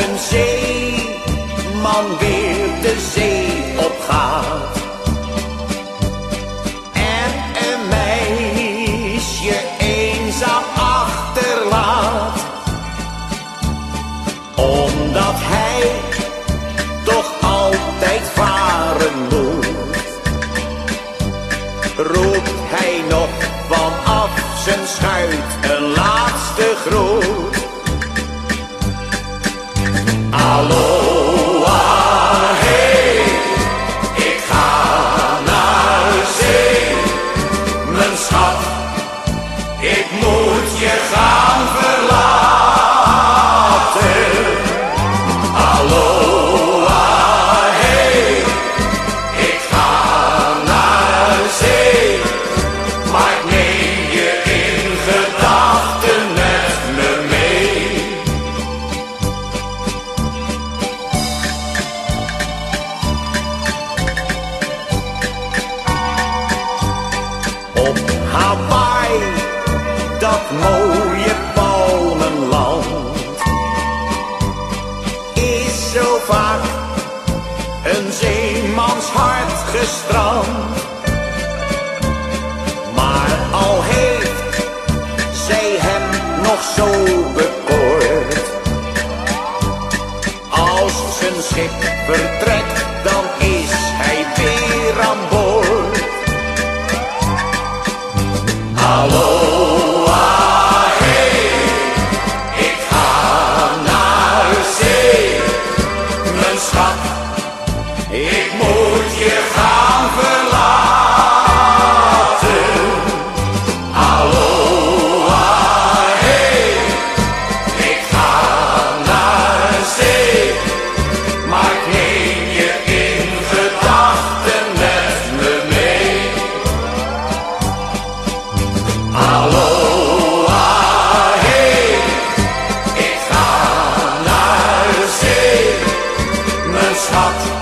Een zeeman weer de zee opgaat en een meisje eenzaam achterlaat, omdat hij toch altijd varen moet, roept hij nog vanaf zijn schuit een laatste groet. Alô? Op Hawaii, dat mooie palmenland, is zo vaak een zeemans hart gestrand. Maar al heeft zij hem nog zo bekoord, als zijn schip vertrekt heart